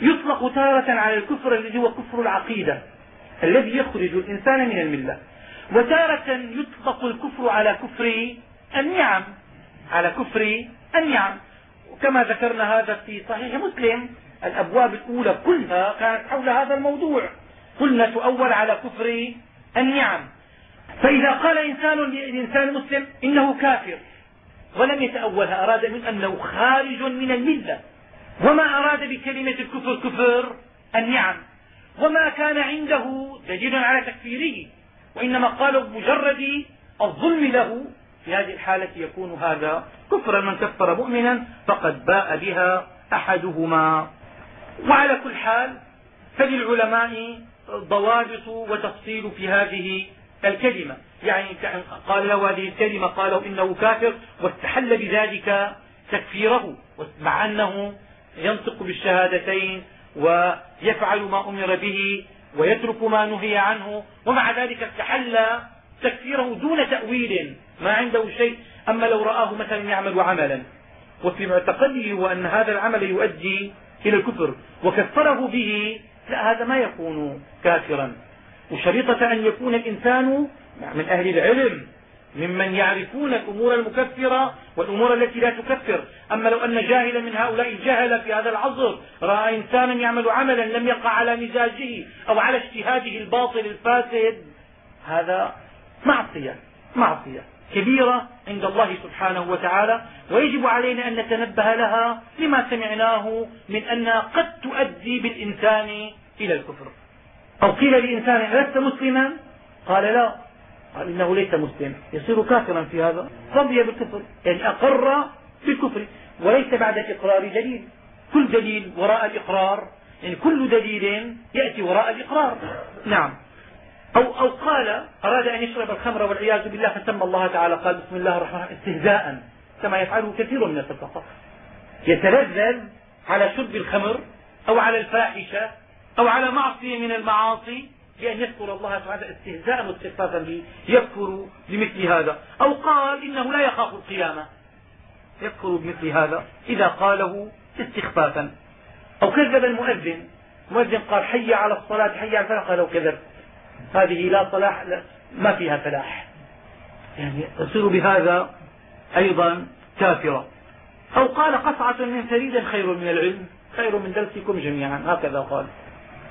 يطلق تارة على الكفر الذي هو كفر العقيدة الذي يخرج الإنسان من الملة. وتارة يطلق الكفر على كفر النعم على كفر النعم. وكما ذكرنا هذا في صحيح مسلم الأبواب الأولى كلها كانت حول هذا الموضوع. قلنا تؤول على كفر النعم. فإذا قال إنسان لإنسان مسلم إنه كافر ولم يتأولها أراد من أنه خارج من الملة. وما أراد بكلمة الكفر كفر النعم. وما كان عنده دليل على تكفيره وإنما قال بمجرد الظلم له في هذه الحالة يكون هذا كفرا. من كفر مؤمنا فقد باء بها أحدهما. وعلى كل حال فللعلماء ضوابط وتفصيل في هذه الكلمة. يعني قال له هذه الكلمة قالوا إنه كافر واستحل بذلك تكفيره مع أنه ينطق بالشهادتين ويفعل ما أمر به ويترك ما نهي عنه ومع ذلك استحل تكفيره دون تأويل ما عنده شيء. أما لو رآه مثلا يعمل عملا وفي معتقده هو أن هذا العمل يؤدي إلى الكفر وكفره به لا هذا ما يكون كافرا. وشريطة أن يكون الإنسان من أهل العلم ممن يعرفون الأمور المكفرة والأمور التي لا تكفر. أما لو أن جاهلا من هؤلاء الجهل في هذا العصر رأى إنسانا يعمل عملا لم يقع على مزاجه أو على اجتهاده الباطل الفاسد هذا معصية معصية كبيرة عند الله سبحانه وتعالى. ويجب علينا أن نتنبه لها لما سمعناه من أنها قد تؤدي بالإنسان إلى الكفر. أو قيل لإنسان لست مسلما؟ قال لا. قال إنه ليس مسلم. يصير كافرا في هذا. رضي بالكفر. يعني أقر بالكفر. وليس بعد الإقرار دليل. كل دليل وراء الإقرار. يعني كل دليل يأتي وراء الإقرار. نعم. أو, أو قال أراد أن يشرب الخمر والعياذ بالله فسمى الله تعالى قال بسم الله الرحمن الرحيم استهزاء كما يفعله كثير من الفقهاء يتلذذ على شرب الخمر أو على الفاحشة أو على معصية من المعاصي. بأن يذكر الله سبحانه استهزاء واستخفافا به يكفر بمثل هذا. أو قال إنه لا يخاف القيامة. يكفر بمثل هذا. إذا قاله استخفافا. أو كذب المؤذن. المؤذن قال حي على الصلاة حي على الفلاح. قال لو كذب. هذه لا صلاح لا ما فيها فلاح. يعني تصير بهذا أيضا كافرة. أو قال قطعة من ثريد خير من العلم. خير من درسكم جميعا. هكذا قال.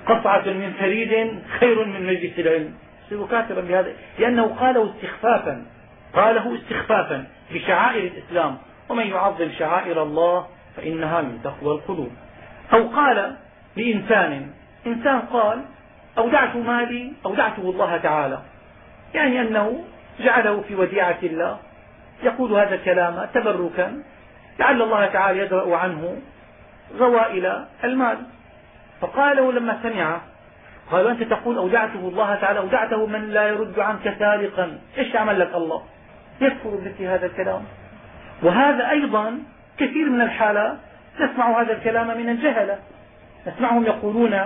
قطعة من ثريد خير من مجلس العلم. يصير كافرا بهذا. لأنه قاله استخفافا. قاله استخفافا بشعائر الإسلام. ومن يعظم شعائر الله فإنها من تقوى القلوب. أو قال لإنسان إنسان قال أودعت مالي أودعته الله تعالى. يعني أنه جعله في وديعة الله. يقول هذا الكلام تبركا. لعل الله تعالى يدرأ عنه غوائل المال. فقالوا لما سمع قالوا أنت تقول أودعته الله تعالى أودعته من لا يرد عنك سارقا. إيش عمل لك الله؟ يكفر بمثل هذا الكلام. وهذا أيضا كثير من الحالات نسمع هذا الكلام من الجهلة. نسمعهم يقولون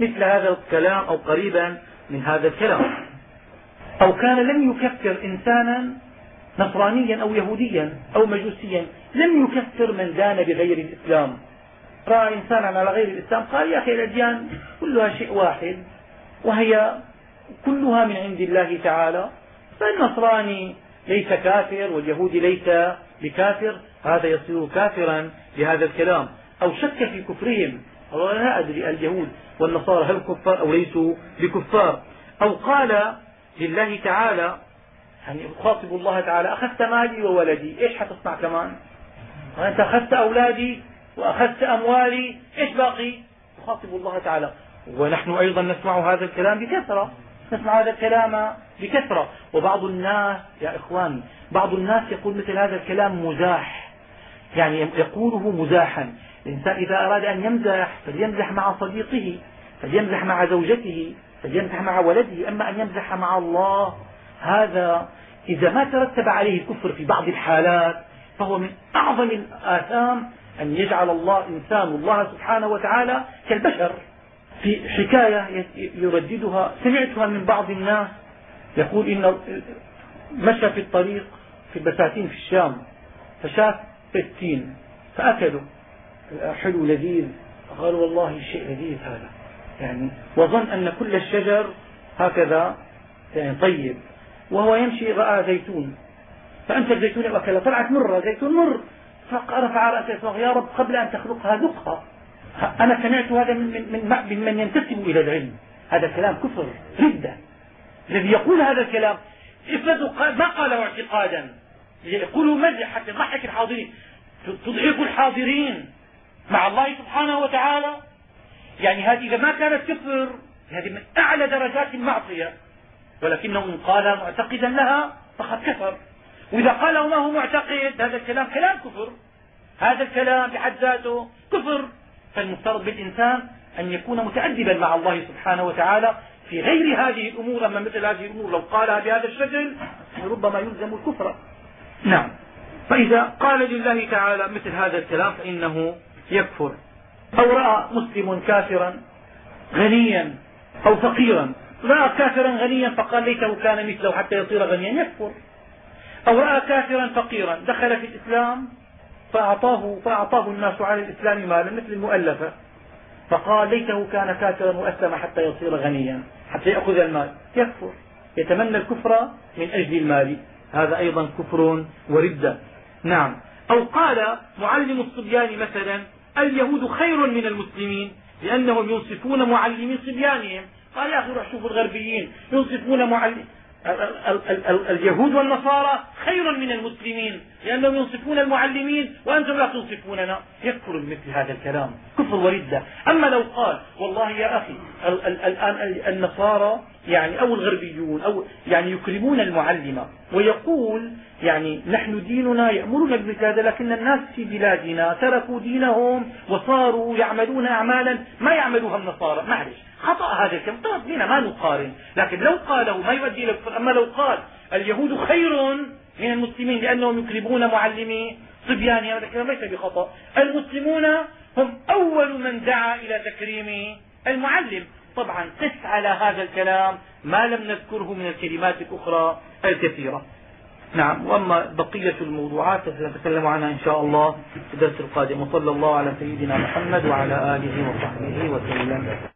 مثل هذا الكلام أو قريبا من هذا الكلام. أو كان لم يكفر إنسانا نصرانيا أو يهوديا أو مجوسيا لم يكفر من دان بغير الإسلام. رأى إنسانا على غير الإسلام قال يا أخي الأديان كلها شيء واحد وهي كلها من عند الله تعالى. فالنصراني ليس كافر واليهودي ليس بكافر هذا يصير كافرا بهذا الكلام. أو شك في كفرهم والله لا أدري اليهود والنصارى هل كفار أو ليسوا بكفار؟ أو قال لله تعالى يعني يخاطب الله تعالى أخذت مالي وولدي إيش حتصنع كمان؟ أنت أخذت أولادي وأخذت أموالي إيش باقي؟ يخاطب الله تعالى. ونحن أيضا نسمع هذا الكلام بكثرة. نسمع هذا الكلام بكثرة. وبعض الناس يا إخواني بعض الناس يقول مثل هذا الكلام مزاح. يعني يقوله مزاحا. الإنسان إذا أراد أن يمزح فليمزح مع صديقه فليمزح مع زوجته فليمزح مع ولده. أما أن يمزح مع الله هذا إذا ما ترتب عليه الكفر في بعض الحالات فهو من أعظم الآثام أن يجعل الله إنسان الله سبحانه وتعالى كالبشر. في حكاية يرددها سمعتها من بعض الناس يقول إن مشى في الطريق في البساتين في الشام فشاف بستين فأكلوا. حلو لذيذ. قال والله شيء لذيذ هذا. يعني وظن أن كل الشجر هكذا يعني طيب. وهو يمشي رأى زيتون. فأمسك زيتون وأكله طلعت مرة زيتون مر. فرفع رأسه يا رب قبل أن تخلقها ذقها. أنا سمعت هذا من, من, من, من ينتسب إلى العلم. هذا كلام كفر ردة الذي يقول هذا الكلام افرضوا ما قاله اعتقادا. يقولوا مزح حتى يضحك الحاضرين تضحك الحاضرين مع الله سبحانه وتعالى. يعني هذه إذا ما كانت كفر هذه من أعلى درجات المعصية. ولكنه إن قال معتقدا لها فقد كفر. وإذا قال ما هو معتقد هذا الكلام كلام كفر. هذا الكلام بحد ذاته كفر. فالمفترض بالإنسان أن يكون متأدبا مع الله سبحانه وتعالى في غير هذه الأمور. أما مثل هذه الأمور لو قالها بهذا الشكل ربما يلزم الكفر. نعم. فإذا قال لله تعالى مثل هذا الكلام فإنه يكفر. أو رأى مسلم كافرا غنيا أو فقيرا. رأى كافرا غنيا فقال ليته كان مثله حتى يصير غنيا يكفر. أو رأى كافرا فقيرا دخل في الإسلام فأعطاه, فأعطاه الناس على الإسلام مالا مثل المؤلفة فقال ليته كان كافرا وأسلم حتى يصير غنيا حتى يأخذ المال. يكفر. يتمنى الكفر من أجل المال. هذا أيضا كفر وردة. نعم. أو قال معلم الصبيان مثلا اليهود خير من المسلمين لأنهم ينصفون معلمي صبيانهم. قال يا أخي روح شوفوا الغربيين ينصفون معلم اليهود والنصارى خير من المسلمين لأنهم ينصفون المعلمين وأنتم لا تنصفوننا. يكفر مثل هذا الكلام. كفر وردة أما لو قال والله يا أخي الآن النصارى يعني أو الغربيون أو يعني يكرمون المعلمة ويقول يعني نحن ديننا يأمرنا هذا لكن الناس في بلادنا تركوا دينهم وصاروا يعملون أعمالا ما يعملوها النصارى. معلش. خطأ هذا الكلام. طبعا بنا ما نقارن؟ لكن لو قاله ما يؤدي إلى الكفر أما لو قال اليهود خير من المسلمين لأنهم يكرمون معلمي صبيانهم هذا الكلام ليس بخطأ. المسلمون هم أول من دعا إلى تكريم المعلم. طبعا قس على هذا الكلام ما لم نذكره من الكلمات الأخرى الكثيرة. نعم وأما بقية الموضوعات سنتكلم عنها إن شاء الله في الدرس القادم. وصلى الله على سيدنا محمد وعلى آله وصحبه وسلم.